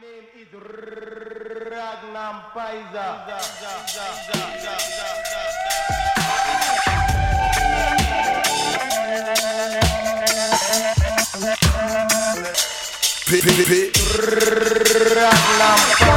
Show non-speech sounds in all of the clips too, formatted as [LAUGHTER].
name is Ragnar Paisa. Ragnar Paisa.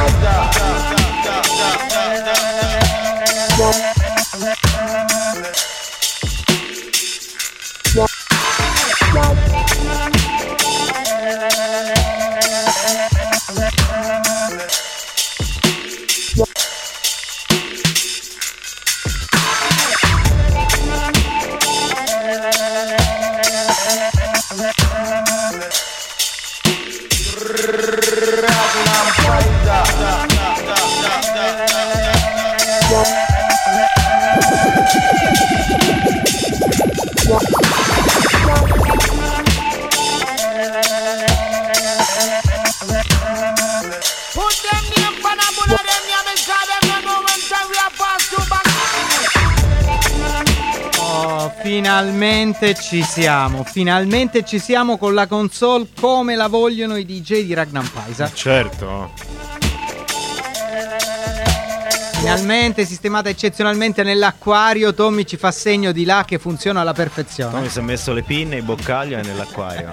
Finalmente ci siamo, finalmente ci siamo con la console come la vogliono i DJ di Ragnar Paisa. Certo. Finalmente sistemata eccezionalmente nell'acquario, Tommy ci fa segno di là che funziona alla perfezione. Tommy si è messo le pinne, i boccaglio e nell'acquario.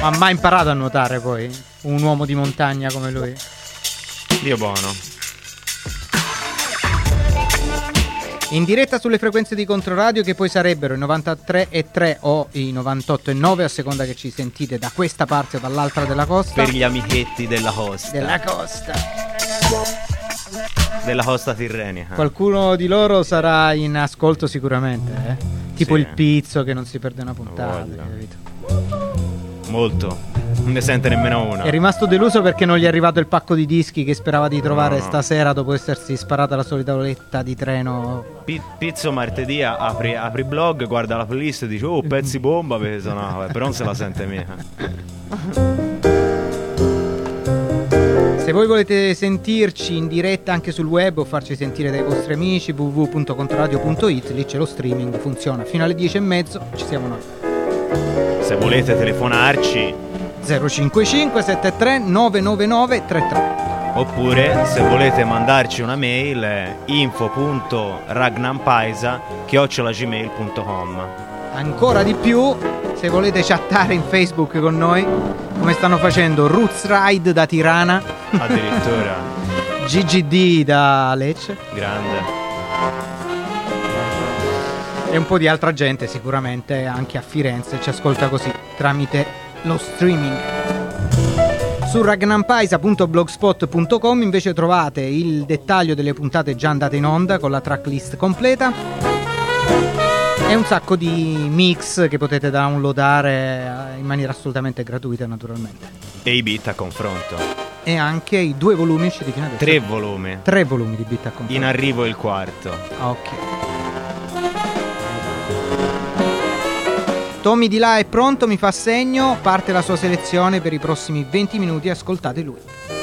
Ma ha mai imparato a nuotare poi? Un uomo di montagna come lui? Dio buono. In diretta sulle frequenze di Controradio che poi sarebbero i 93,3 o i 98,9 a seconda che ci sentite da questa parte o dall'altra della costa. Per gli amichetti della costa. Della costa. Della costa tirrenica. Qualcuno di loro sarà in ascolto sicuramente, eh? Tipo Sì. il pizzo che non si perde una puntata. Molto. Non ne sente nemmeno una. È rimasto deluso perché non gli è arrivato il pacco di dischi che sperava di trovare No, no. stasera dopo essersi sparata la solita oletta di treno. Pi- Pizzo martedì apri, apri blog, guarda la playlist e dice oh pezzi bomba perché suonava, però non se la sente mica. Se voi volete sentirci in diretta anche sul web o farci sentire dai vostri amici www.controradio.it, lì c'è lo streaming, funziona fino alle 10 e mezzo, ci siamo noi. Se volete telefonarci 055 73 999 33. oppure se volete mandarci una mail è info.ragnampaisa chiocciolagmail.com Ancora di più, se volete chattare in Facebook con noi, come stanno facendo Roots Ride da Tirana, Addirittura [LAUGHS] GGD da Lecce grande. e un po' di altra gente sicuramente anche a Firenze ci ascolta così tramite lo streaming. Su ragnampaisa.blogspot.com invece trovate il dettaglio delle puntate già andate in onda con la tracklist completa e un sacco di mix che potete downloadare eh, in maniera assolutamente gratuita naturalmente. E i beat a confronto. E anche i due volumi usciti fino adesso. Tre volumi. Tre volumi di Bit a confronto. In arrivo il quarto. Ok. Tommy di là è pronto, mi fa segno, parte la sua selezione per i prossimi 20 minuti, ascoltate lui.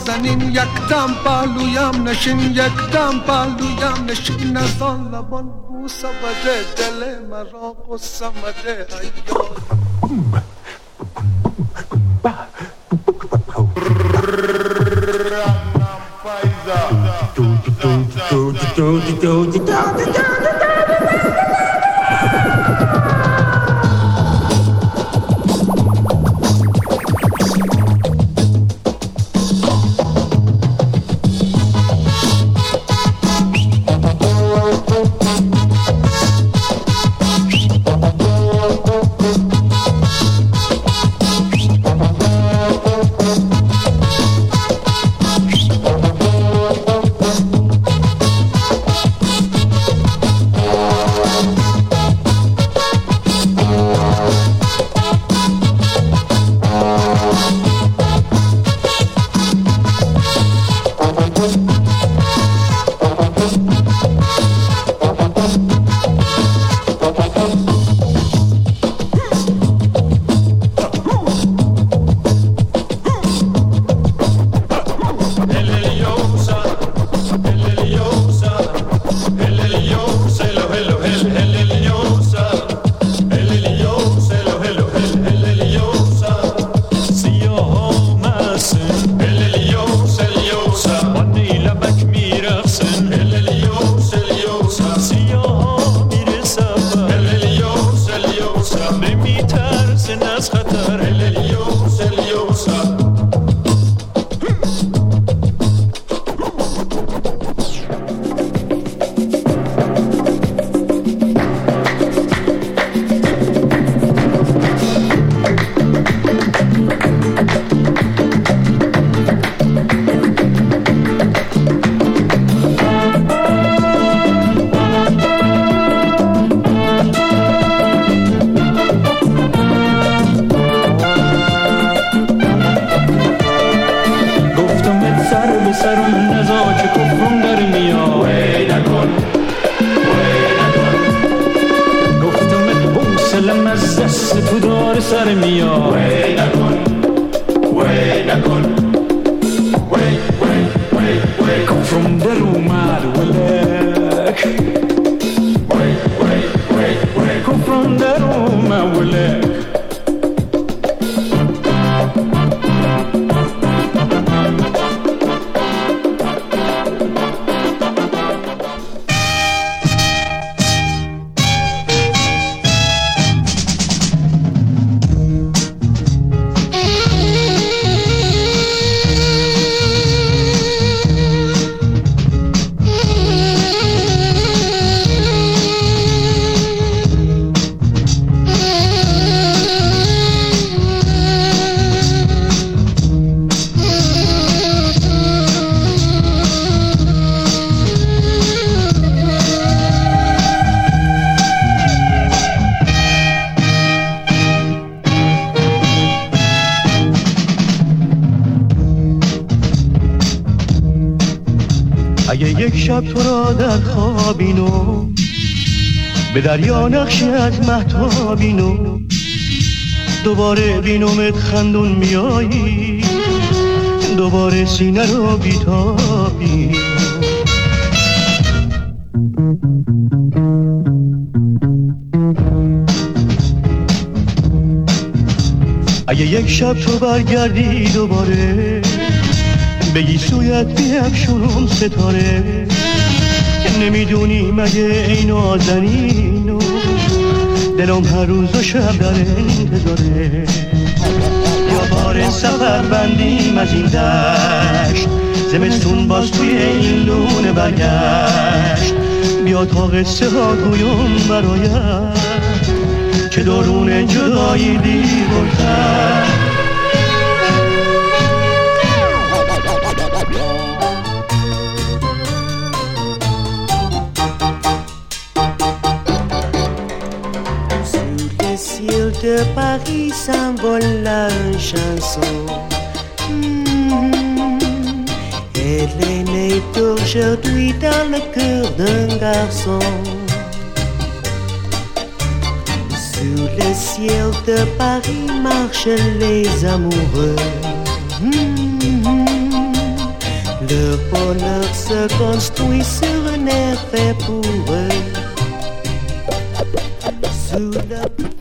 نازنین یک دم پهلویم نشین یک دم پهلویم نشین نزان لبان بوسه بده دل مرا قصه مده. اگه یک شب تو را در خوابینو به دریا نقشی از محتابینو دوباره بینومت خندون میایی دوباره سینه رو بیتابی. اگه یک شب تو برگردی دوباره بگی سویت بیفشونم ستاره. نمی‌دونی مگه ای نازنینو دلم هر روز و شب در انتظاره. یا بار سفر بندیم از این دشت. زمستون باز توی این لونه برگشت. بیا تا قصه ها گویم برایت. که درون جدایی دیر گذشت de Paris s'envole la chanson. Hmm. Elle est née aujourd'hui dans le cœur d'un garçon. Sous le ciel de Paris marchent les amoureux. Hmm. Leur bonheur se construit sur un air fait pour eux. Sous le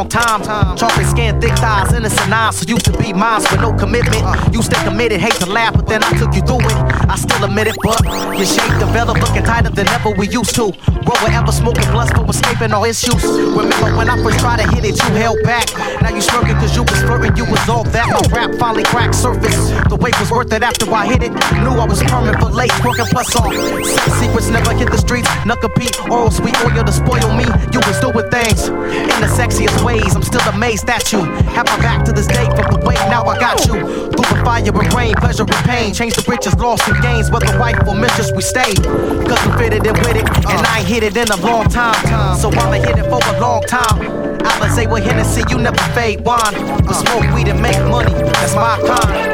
long time. Chocolate skin, thick thighs, innocent eyes. So used to be mine with no commitment. You stay committed, hate to laugh, but then I took you through it. I still admit it, but your shape developed looking tighter than ever we used to. Roll ever smoking blunts for escaping all issues. Remember when I first tried to hit it, you held back. Now you smirking cause you was flirting, you was all that. My rap finally cracked surface. The weight was worth it after I hit it. Knew I was permanent, but late, working plus all. Sex secrets never hit the streets. Knuckle Pete, oral sweet oil to spoil me. You was doing things. in the sexiest ways. I'm still amazed at you. Have my back to this day from the way now I got you. The fire and rain, pleasure and pain. Change the riches, lost and gains. Whether wife or mistress, we stay. Cause we fitted in with it. And I ain't hit it in a long time. So I'ma hit it for a long time. Alizé with Hennessy, you never fade wine. We smoke weed and make money. That's my kind.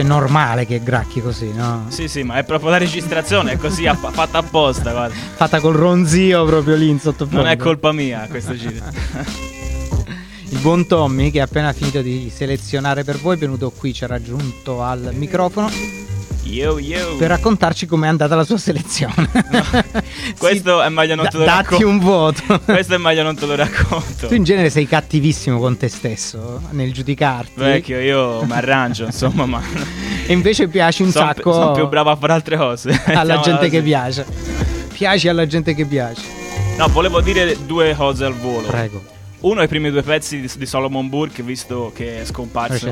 È normale che gracchi così, no? Sì, sì, ma è proprio la registrazione, è così app- fatta apposta, guarda. Fatta col ronzio proprio lì in sottofondo. Non è colpa mia questo giro. Il buon Tommy che ha appena finito di selezionare per voi è venuto qui, ci ha raggiunto al microfono Yo, yo. per raccontarci com'è andata la sua selezione. [LAUGHS] [LAUGHS] Questo è meglio non te lo datti racconto. un voto. Questo è meglio non te lo racconto. Tu in genere sei cattivissimo con te stesso nel giudicarti. Vecchio, io mi arrangio, [LAUGHS] insomma, ma E invece piaci un sono sacco più bravo a fare altre cose. alla gente che piace. Piaci alla gente che piace. No, volevo dire due cose al volo. Prego. Uno i primi due pezzi di, di Solomon Burke, visto che è scomparso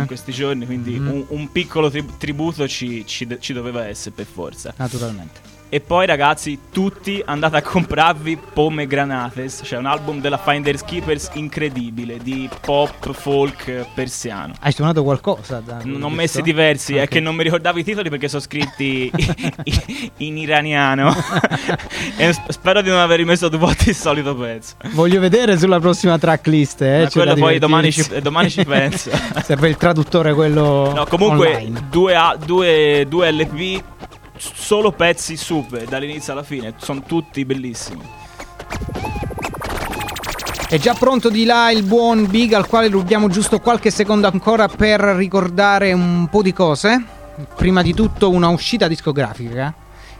in questi giorni, quindi Mhm. un, un piccolo tri- tributo ci, ci ci doveva essere per forza. Naturalmente. E poi ragazzi, tutti andate a comprarvi Pomegranates, cioè un album della Finders Keepers incredibile, di pop, folk persiano. Hai suonato qualcosa? Da, Non ho messi diversi, è Ok. che non mi ricordavo i titoli perché sono scritti in iraniano. [LAUGHS] e spero di non aver rimesso due volte il solito pezzo. Voglio vedere sulla prossima tracklist. Eh, Ma quello poi domani ci, domani ci penso. [LAUGHS] Serve il traduttore quello No, comunque due, due- due LP, solo pezzi super dall'inizio alla fine, sono tutti bellissimi. È già pronto di là il buon Big al quale rubiamo giusto qualche secondo ancora per ricordare un po' di cose. Prima di tutto una uscita discografica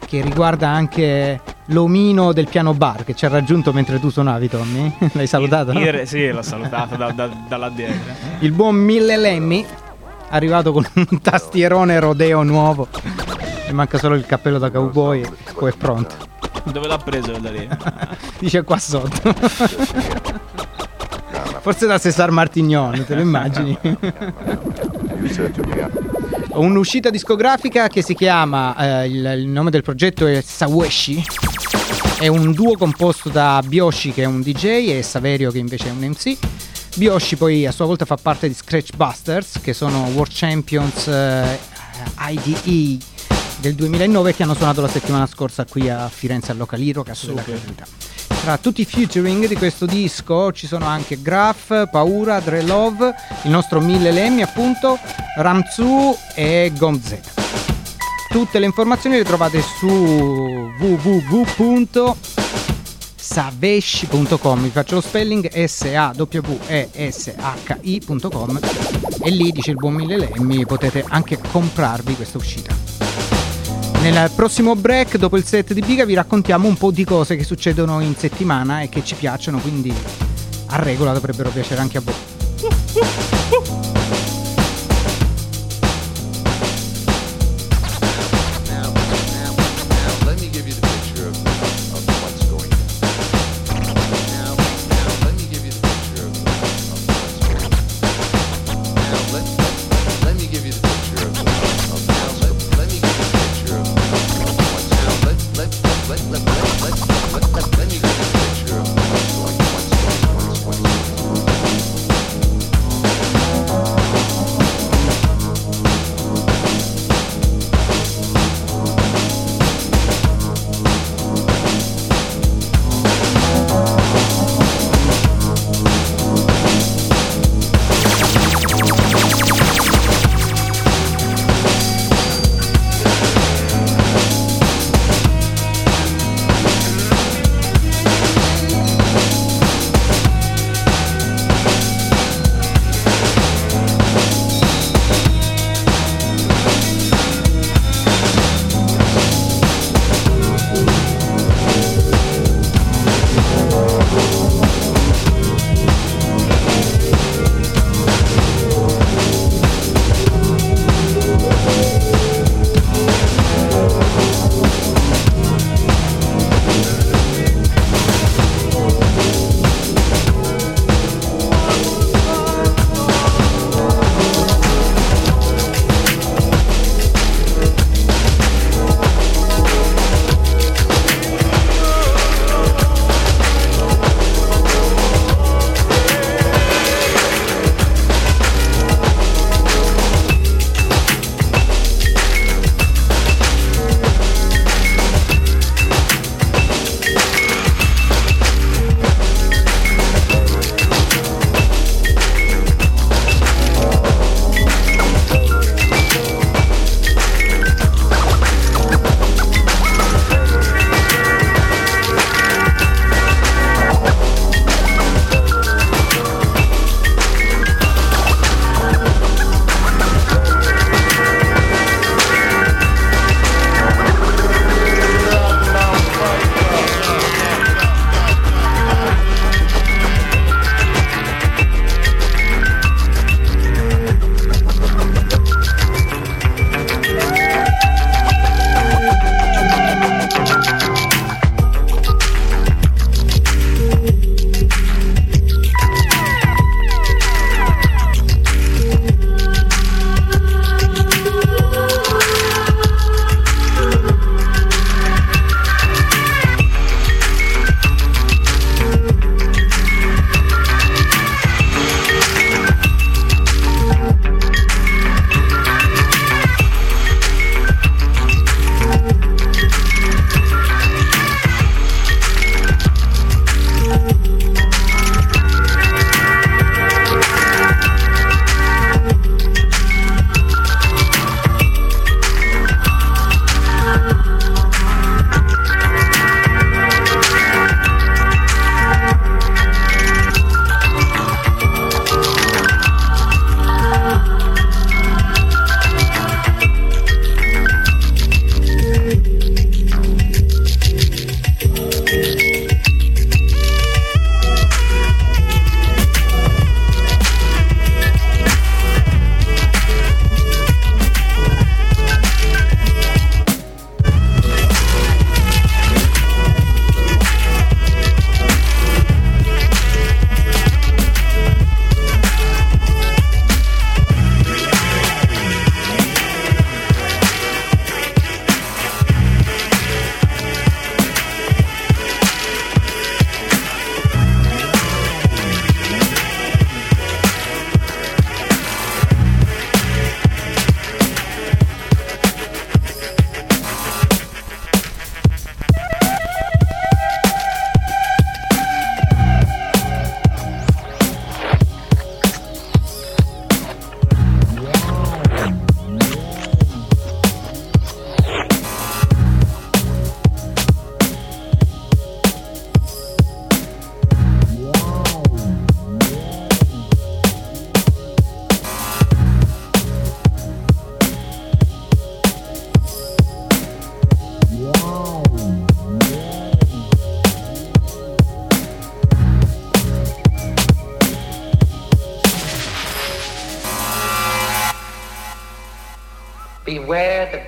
che riguarda anche l'omino del piano bar che ci ha raggiunto mentre tu suonavi Tommy. [LAUGHS] L'hai salutato? no? Ir- sì, l'ho salutato da, da, dalla dietro. Il buon Mille Lemmy arrivato con un tastierone rodeo nuovo. E manca solo il cappello da cowboy e poi è pronto. Dove l'ha preso da lì? [LAUGHS] Dice qua sotto. Forse da Cesar Martignon, te lo immagini? Ho [LAUGHS] un'uscita discografica che si chiama, eh, il, il nome del progetto è Saweshi. È un duo composto da Bioshi che è un DJ e Saverio che invece è un MC. Bioshi poi a sua volta fa parte di Scratch Busters che sono World Champions eh, IDE del 2009 che hanno suonato la settimana scorsa qui a Firenze al Localiro, della Super. Creatività. Tra tutti i featuring di questo disco ci sono anche Graf, Paura, Dre Love, il nostro Mille Lemmi appunto, Ramzu e Gomzeta. Tutte le informazioni le trovate su www.saveshi.com vi faccio lo spelling s a w e s h i.com e lì dice il buon Mille Lemmi potete anche comprarvi questa uscita nel prossimo break dopo il set di Biga vi raccontiamo un po' di cose che succedono in settimana e che ci piacciono quindi a regola dovrebbero piacere anche a voi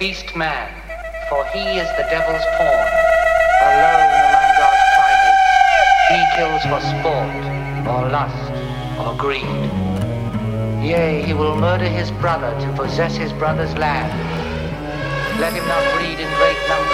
beast man, for he is the devil's pawn. Alone among God's primates, he kills for sport, or lust, or greed. Yea, he will murder his brother to possess his brother's land. Let him not breed in great numbers,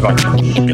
Was so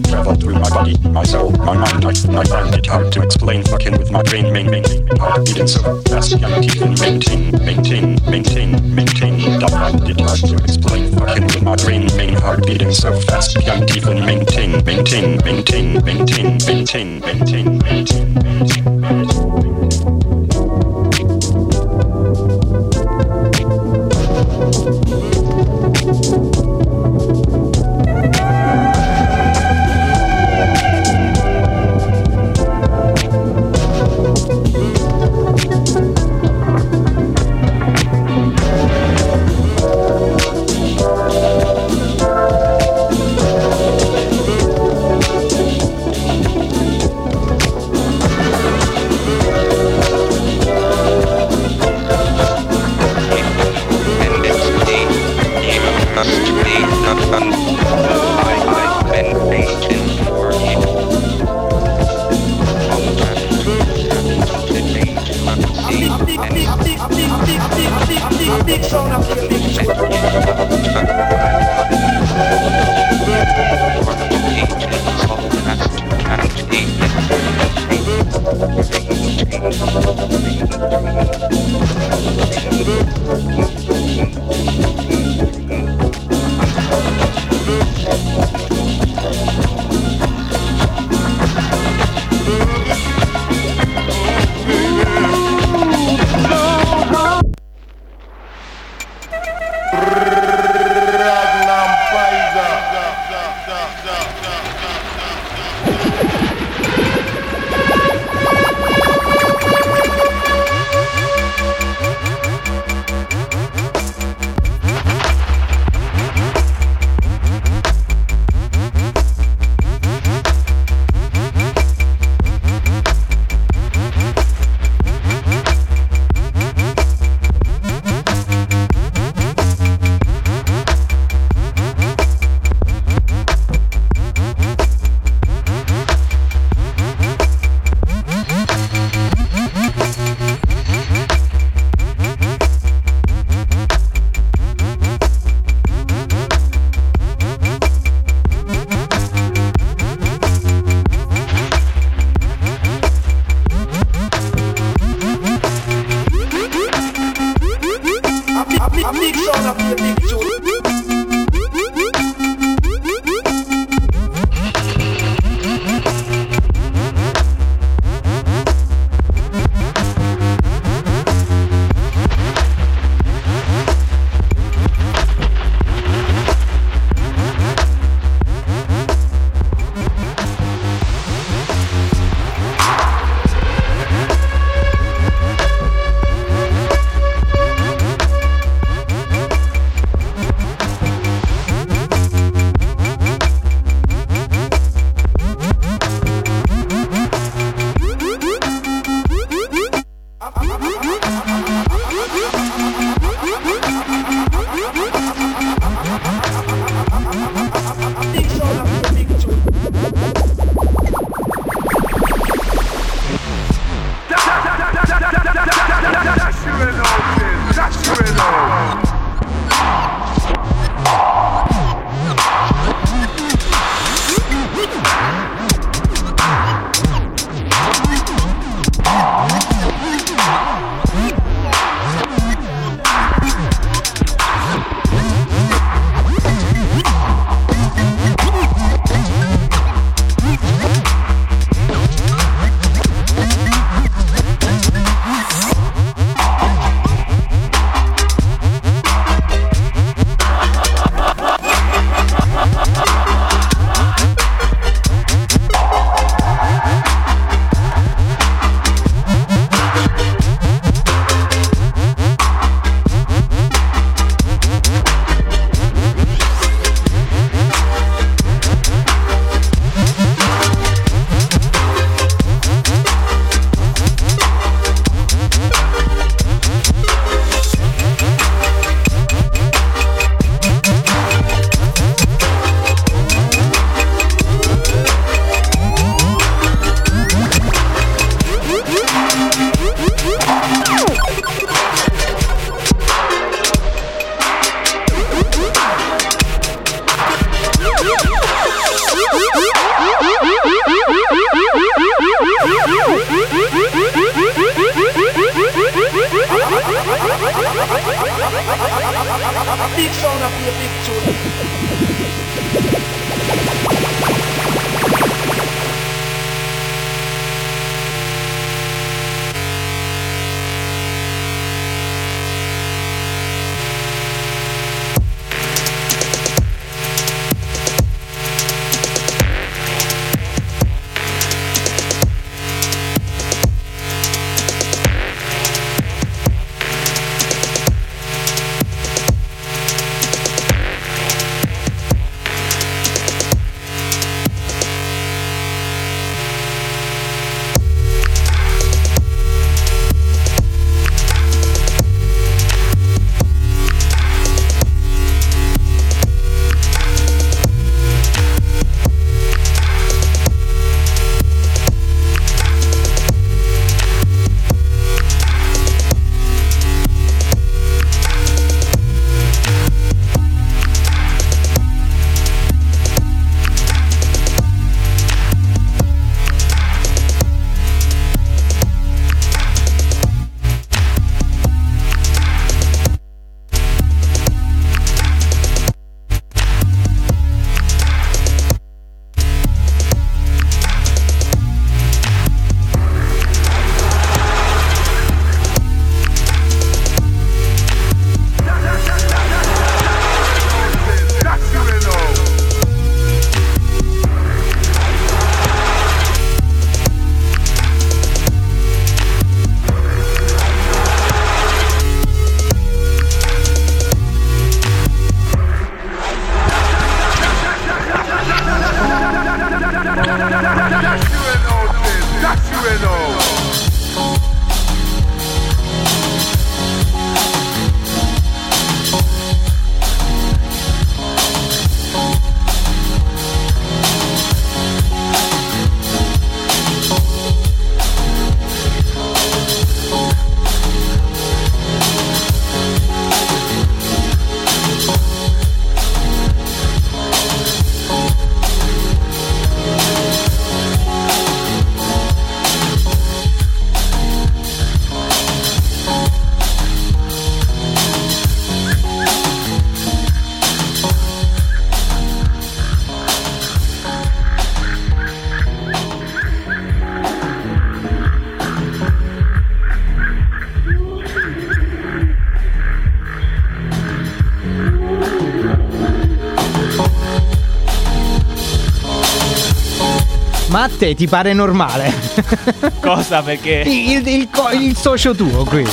a te ti pare normale? [LAUGHS] Cosa perché? Il, il co- il socio tuo qui.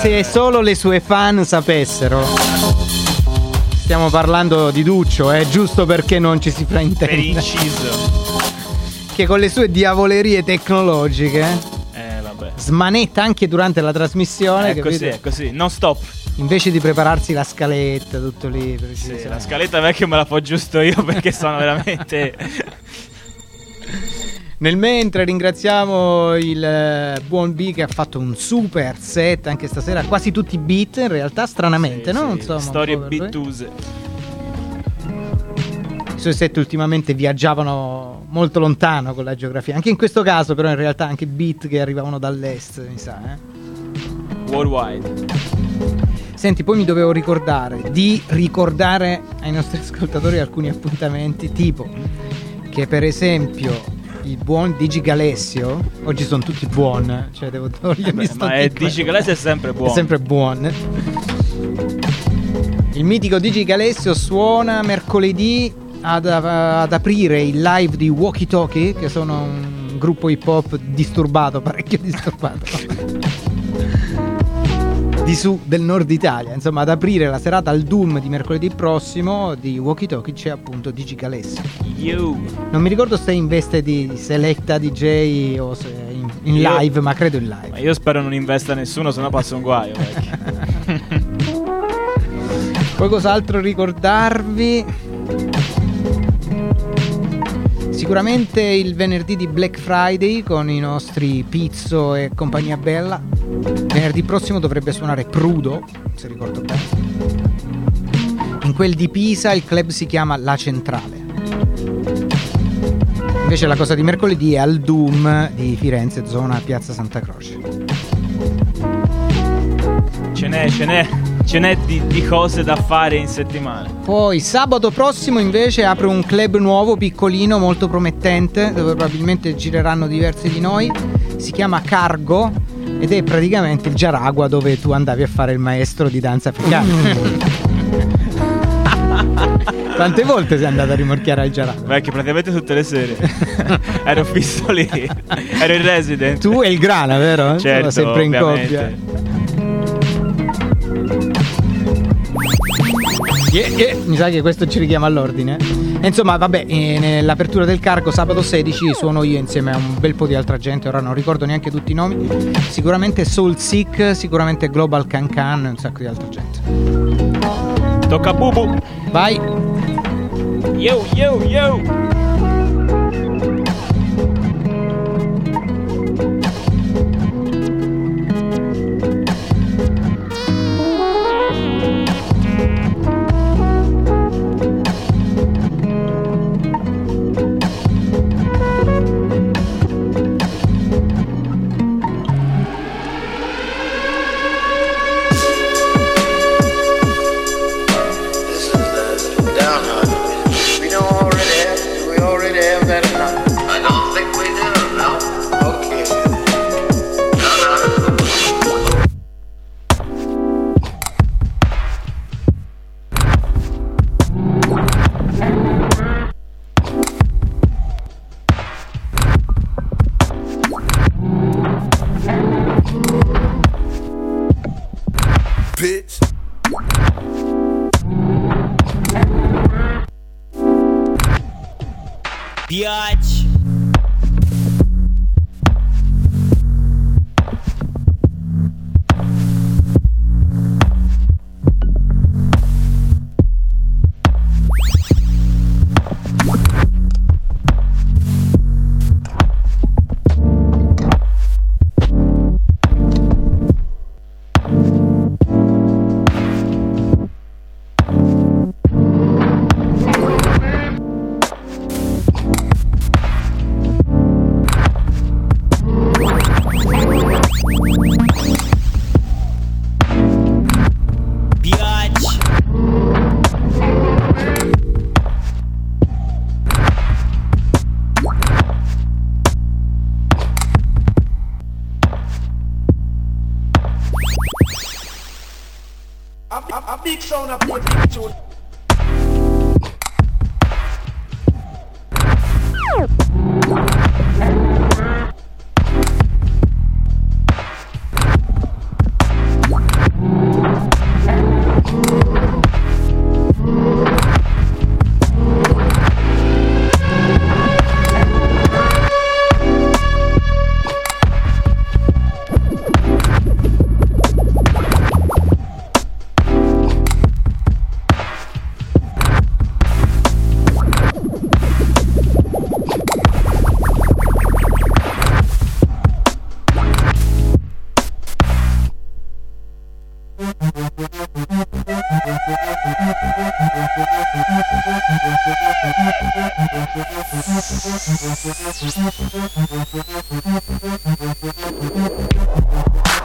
Se solo le sue fan sapessero. Stiamo parlando di Duccio, eh, giusto perché non ci si Per fraintende. inciso. Che con le sue diavolerie tecnologiche Eh, vabbè. smanetta anche durante la trasmissione. È così, è così. Non stop. Invece di prepararsi la scaletta, tutto lì. Sì, la scaletta vecchia me la fa giusto io perché sono veramente. [LAUGHS] Nel mentre ringraziamo il eh, buon B che ha fatto un super set anche stasera, quasi tutti beat in realtà, stranamente, no? Non so, ma un Storie bittuse. I suoi set ultimamente viaggiavano molto lontano con la geografia, anche in questo caso però in realtà anche beat che arrivavano dall'est, mi sa, eh. Worldwide. Senti, poi mi dovevo ricordare di ricordare ai nostri [LAUGHS] ascoltatori alcuni appuntamenti, tipo che per esempio il buon Digi Galessio, oggi sono tutti buon, cioè devo togliermi sto Ma è Digi Galese è sempre buono. è sempre buon. Il mitico Digi Galessio suona mercoledì ad, ad aprire il live di Walkie Talkie, che sono un gruppo hip hop disturbato, parecchio disturbato. [LAUGHS] di su del nord Italia. Insomma, ad aprire la serata al Doom di mercoledì prossimo di Walkie Talkie c'è appunto Digi Galessio. You. Non mi ricordo se è in veste di Selecta DJ o se in, in Io- live, ma credo in live. Ma io spero non investa nessuno, sennò passa un guaio. [LAUGHS] Poi cos'altro ricordarvi? Sicuramente il venerdì di Black Friday con i nostri Pizzo e compagnia bella. Venerdì prossimo dovrebbe suonare Prudo, se ricordo bene. In quel di Pisa il club si chiama La Centrale. Invece la cosa di mercoledì è al Doom di Firenze, zona Piazza Santa Croce. ce n'è, ce n'è, ce n'è di, di cose da fare in settimana. Poi sabato prossimo invece apre un club nuovo, piccolino, molto promettente, dove probabilmente gireranno diversi di noi. Si chiama Cargo ed è praticamente il Jaragua dove tu andavi a fare il maestro di danza africana. [LAUGHS] Quante volte sei andato a rimorchiare al Jaragua? Vecchio, praticamente tutte le sere. [LAUGHS] Ero fisso lì. Ero in resident. Tu e il Grana, vero? Certo, sempre in ovviamente. coppia. Yeah, yeah, Mi sa che questo ci richiama all'ordine. E insomma, vabbè, eh, nell'apertura del cargo sabato 16 suono io insieme a un bel po' di altra gente, ora non ricordo neanche tutti i nomi. Sicuramente Soul Sick, sicuramente Global Can Can, un sacco di altra gente. Tocca a Bubu. Vai. Yo, yo, yo. Thank you.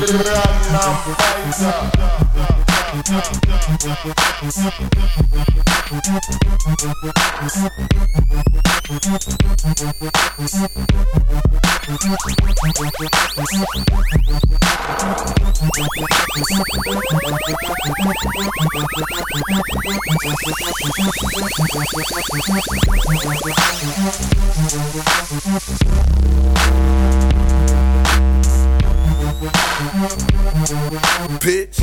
We'll be. Bitch.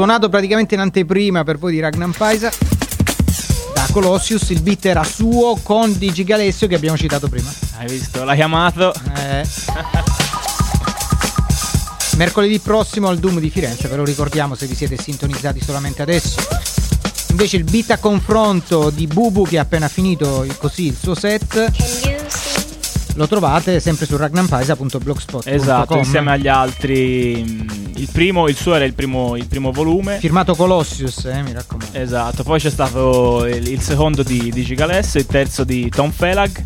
Suonato praticamente in anteprima per voi di Ragnar Paisa da Colossius. Il beat era suo con Digi Galessio che abbiamo citato prima. Hai visto? L'ha chiamato. Eh. Mercoledì prossimo al Doom di Firenze, ve lo ricordiamo se vi siete sintonizzati solamente adesso. Invece il beat a confronto di Bubu che ha appena finito così il suo set lo trovate sempre su ragnampaisa.blogspot.com Esatto, insieme agli altri. Il primo, il suo era il primo, il primo volume. Firmato Colossius, eh, mi raccomando. Esatto, poi c'è stato il, il secondo di, di Gigalesso, il terzo di Tom Felag.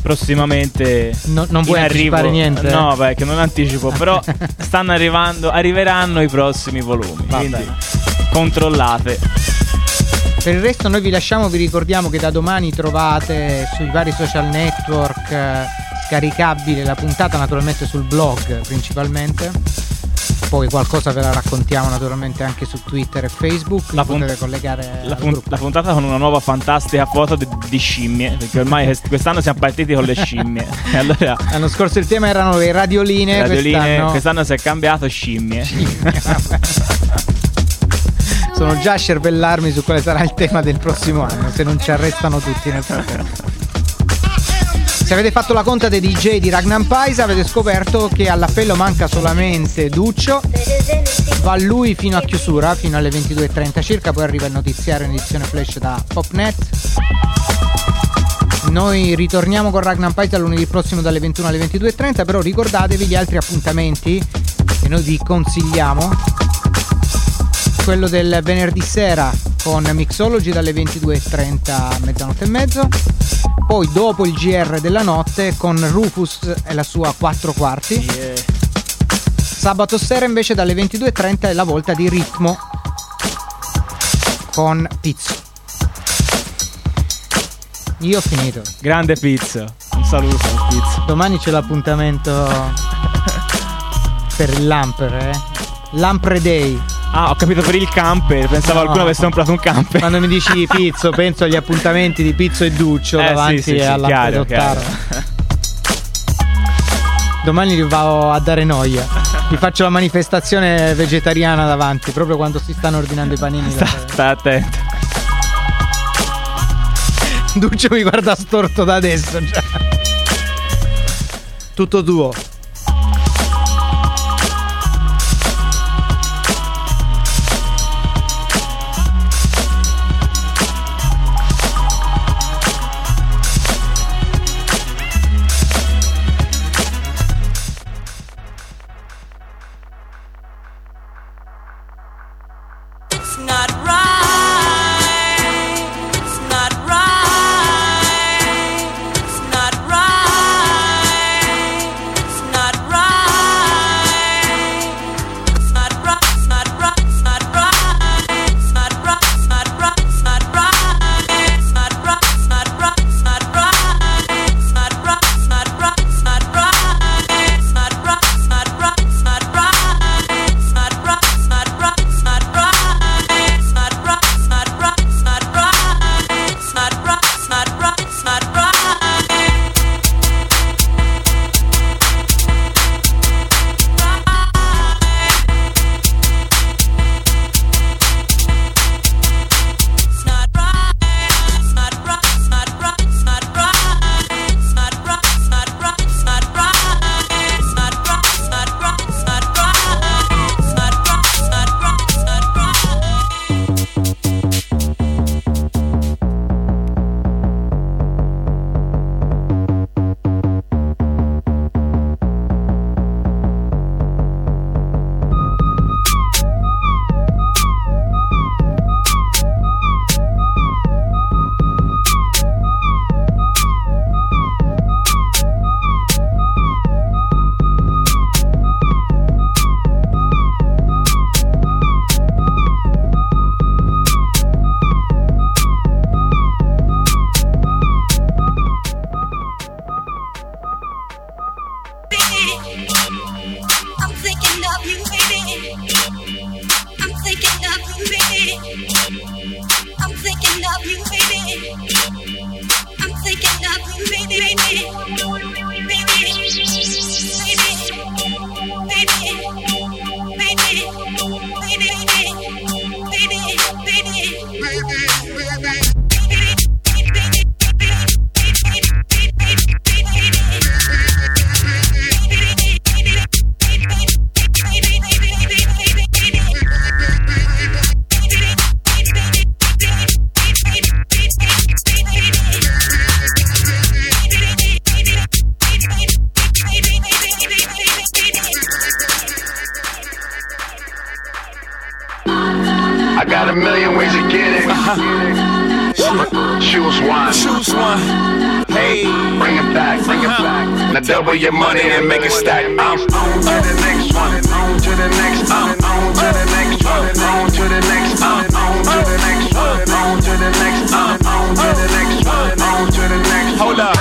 Prossimamente No- non vuoi anticipare niente, eh? No, beh, che non anticipo, però [LAUGHS] stanno arrivando, arriveranno i prossimi volumi. Vabbè. Quindi controllate. Per il resto noi vi lasciamo, vi ricordiamo che da domani trovate sui vari social network eh, scaricabile la puntata naturalmente sul blog principalmente. Poi qualcosa ve la raccontiamo naturalmente anche su Twitter e Facebook. La La potete collegare La, pun- la puntata con una nuova fantastica foto di, di scimmie. Perché ormai quest- quest'anno siamo partiti con le [LAUGHS] scimmie. Allora. L'anno scorso il tema erano le radioline, radioline, quest'anno quest'anno si è cambiato scimmie. [LAUGHS] sono già a cervellarmi su quale sarà il tema del prossimo anno, se non ci arrestano tutti nel frattempo. Se avete fatto la conta dei DJ di Ragnar Paisa avete scoperto che all'appello manca solamente Duccio. Va lui fino a chiusura, fino alle 22.30 circa, poi arriva il notiziario in edizione flash da Popnet. Noi ritorniamo con Ragnar Paisa lunedì prossimo dalle 21 alle 22.30, però ricordatevi gli altri appuntamenti che noi vi consigliamo. Quello del venerdì sera con Mixology dalle 22.30 a mezzanotte e mezzo. Poi dopo il GR della notte con Rufus e la sua 4 quarti. Sabato sera invece dalle 22.30 è la volta di ritmo con Pizzo. Io ho finito. Grande pizza. Un saluto al pizza. Domani c'è l'appuntamento [LAUGHS] per il Lamper, eh? Lampre Day. Ah, ho capito per il camper. Pensavo No. qualcuno avesse comprato un camper. Quando mi dici [LAUGHS] Pizzo, penso agli appuntamenti di Pizzo e Duccio Eh, davanti sì, sì, sì, alla chiaro, Pedottaro. chiaro. Domani vi vado a dare noia. Vi faccio la manifestazione vegetariana davanti, proprio quando si stanno ordinando i panini. Sta, sta attento. Duccio mi guarda storto da adesso già. Tutto tuo. Got a million ways to get it. Uh-huh. Choose one. Choose one. Hey. Bring it back, bring it uh-huh. back. Now double your money and make it stack. I'm on to the next one. On to the next one. On to the next one. On to the next one. On to the next one. On to the next one. On to the next one. On to the next one. Hold up.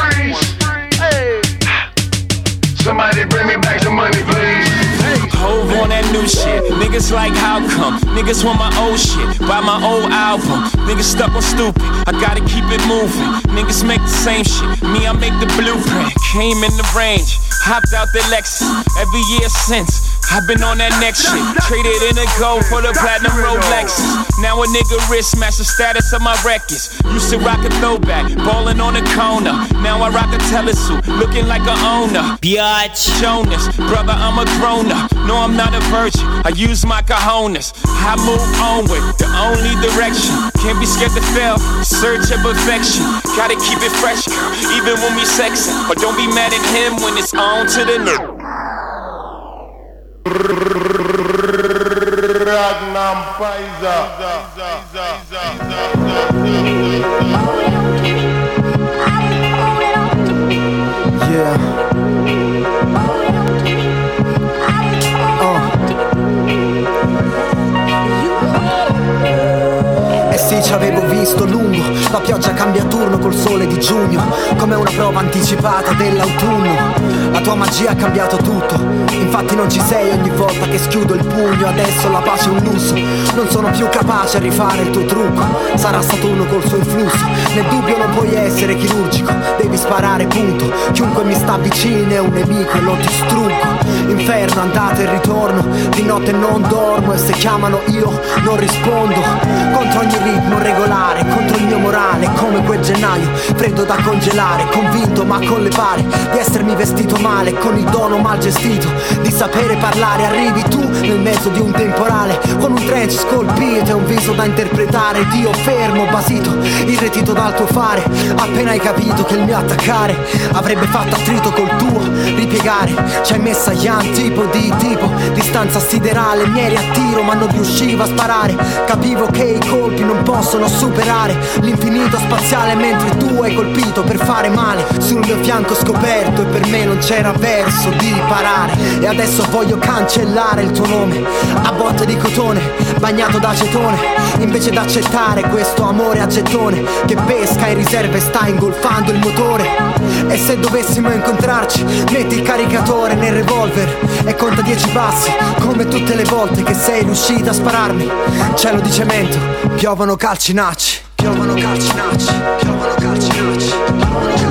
Shit. Niggas like how come? Niggas want my old shit. Buy my old album. Niggas stuck on stupid. I gotta keep it moving. Niggas make the same shit. Me, I make the blueprint. Came in the range. Hopped out the Lexus. Every year since. I've been on that next shit. Traded in a gold for the platinum Rolexes. Now a nigga wrist match the status of my records. Used to rock a throwback, ballin' on the corner. Now I rock a telesuit, looking like a owner. Biatch. Jonas, brother, I'm a grown up. No, I'm not a virgin. I use my cojones. I move onward, the only direction. Can't be scared to fail. Search of perfection. Gotta keep it fresh, girl, even when we sexing. But don't be mad at him when it's on to the new. Ragnar. Eh sì, ci avevo visto lungo, la pioggia cambia turno col sole di giugno, come una prova anticipata dell'autunno. La tua magia ha cambiato tutto, infatti non ci sei ogni volta che schiudo il pugno, adesso la pace è un lusso, non sono più capace a rifare il tuo trucco, sarà Saturno col suo influsso, nel dubbio non puoi essere chirurgico, devi sparare punto, chiunque mi sta vicino è un nemico e lo distruggo. Inferno, andata e ritorno, di notte non dormo e se chiamano io non rispondo. Contro ogni ritmo regolare, contro il mio morale, come quel gennaio, freddo da congelare, convinto ma con le pare di essermi vestito male, con il dono mal gestito, di sapere parlare. Arrivi tu nel mezzo di un temporale, con un trench scolpito e un viso da interpretare. Ed io fermo, basito, irretito dal tuo fare, appena hai capito che il mio attaccare avrebbe fatto attrito col tuo ripiegare. Ci hai messa gli antipodi, tipo distanza siderale, mi eri a tiro ma non riuscivo a sparare. Capivo che i colpi non possono superare l'infinito spaziale mentre tu hai colpito per fare male sul mio fianco scoperto e per me non c'era verso di parare. E adesso voglio cancellare il tuo nome a botte di cotone, bagnato da acetone, invece d'accettare questo amore a gettone che pesca in riserva e sta ingolfando il motore. E se dovessimo incontrarci, metti il caricatore nel revolver e conta dieci passi, come tutte le volte che sei riuscita a spararmi. Cielo di cemento, piovono calcinacci, piovono calcinacci, piovono calcinacci, piovono calcinacci.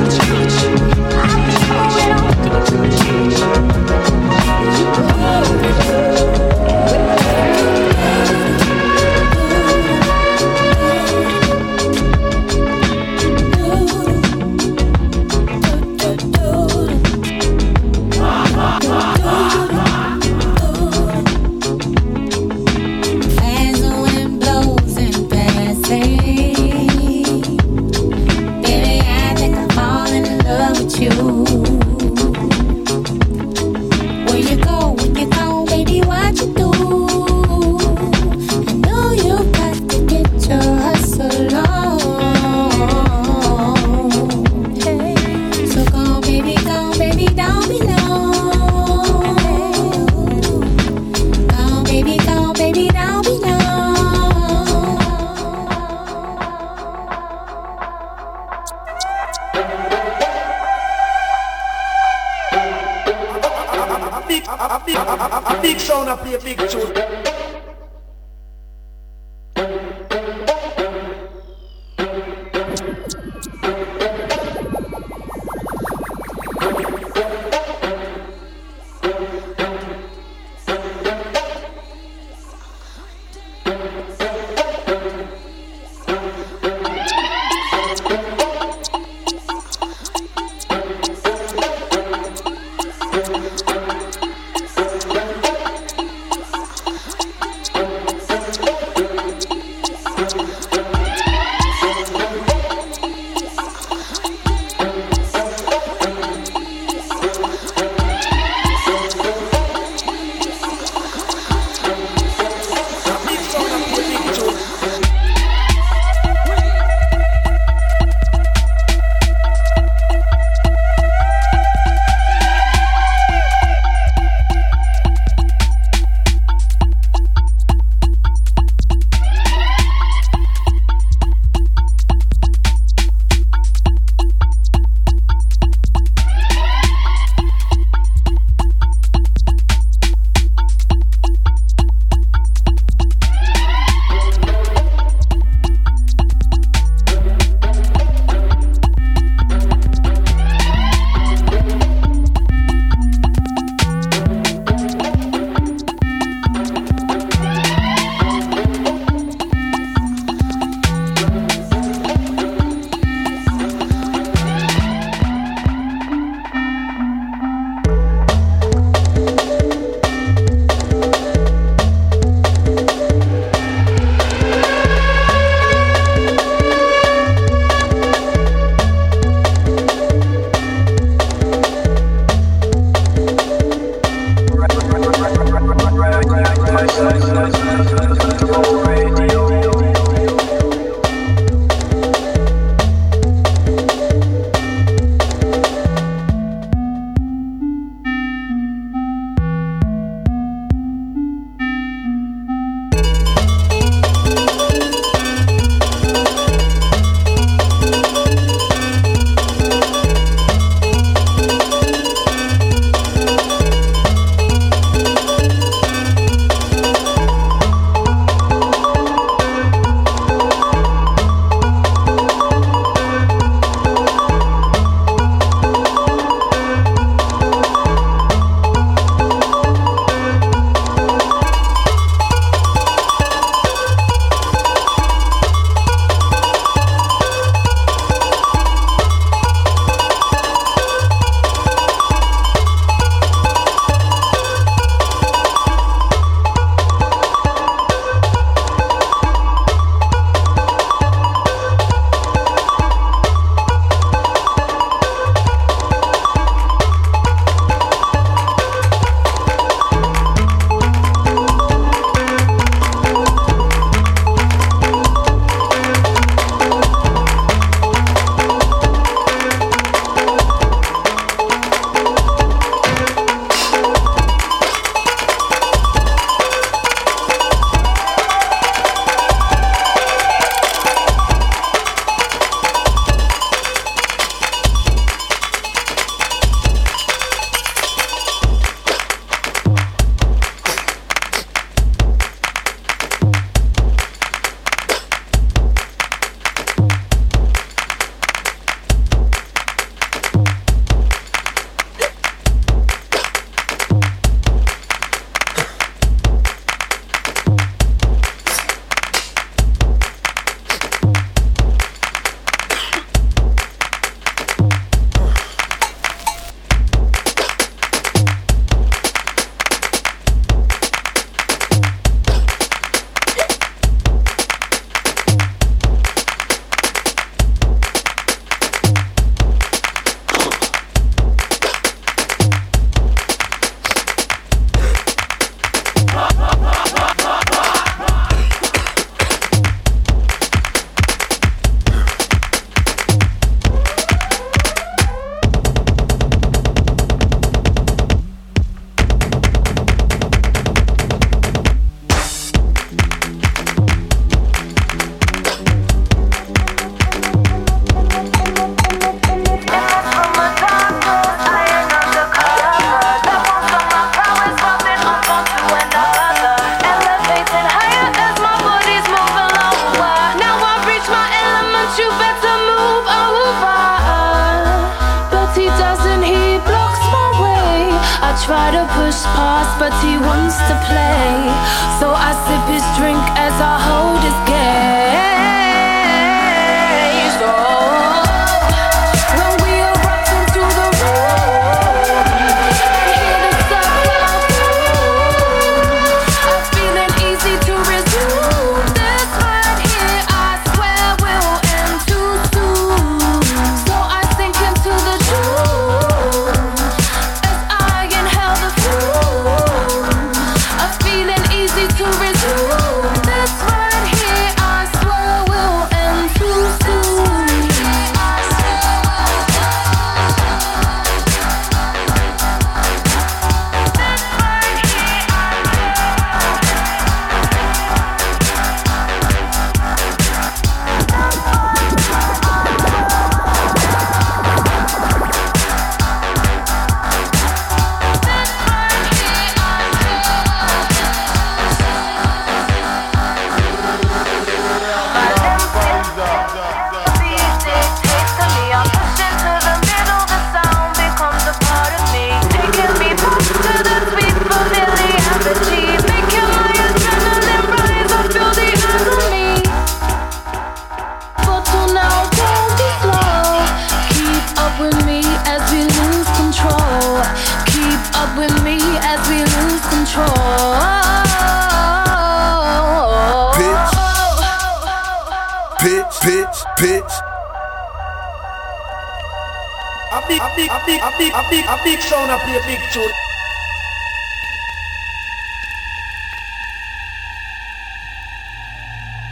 big, a big, a big sound, a play a big tune.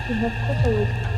Yeah, of course I.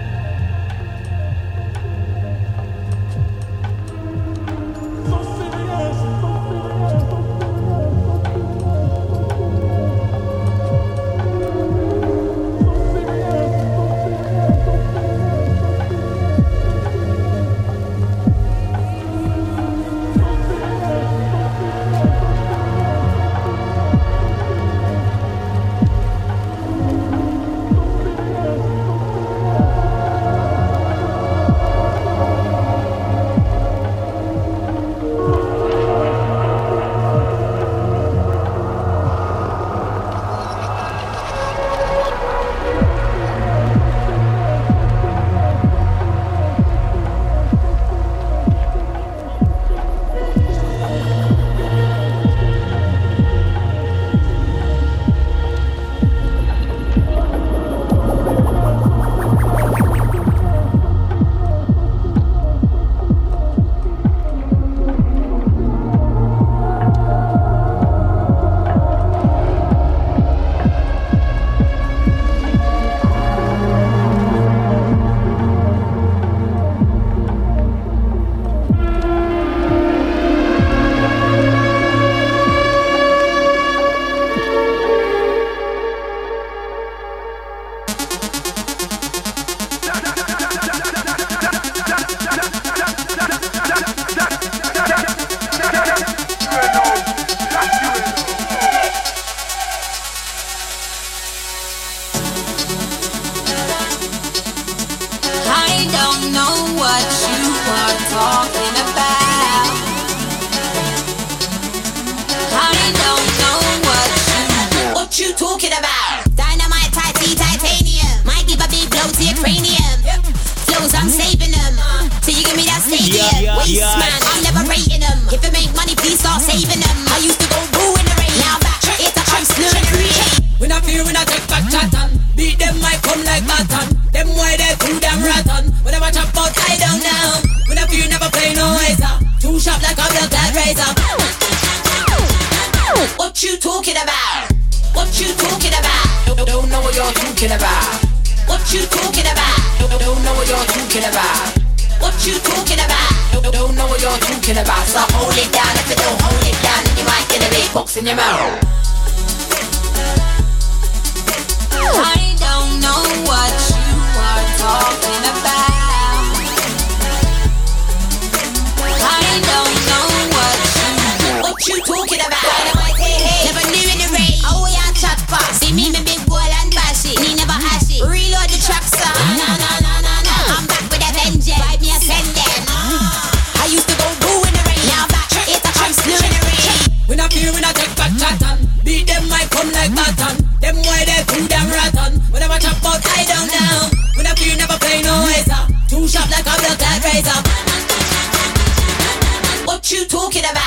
talking about? What you talking about? Don't, don't know what you're talking about. What you talking about? Don't, don't know what you're talking about. So hold it down. If you don't hold it down, then you might get a big box in your mouth. I don't know what you are talking about. I don't know what you what you talking about. Never knew in the rain. Oh yeah, chat box. See me, me me. like button. Them why they too damn rotten. When I watch up out, I don't know. When I feel never play no razor. Too sharp like a black like razor. What you talking about?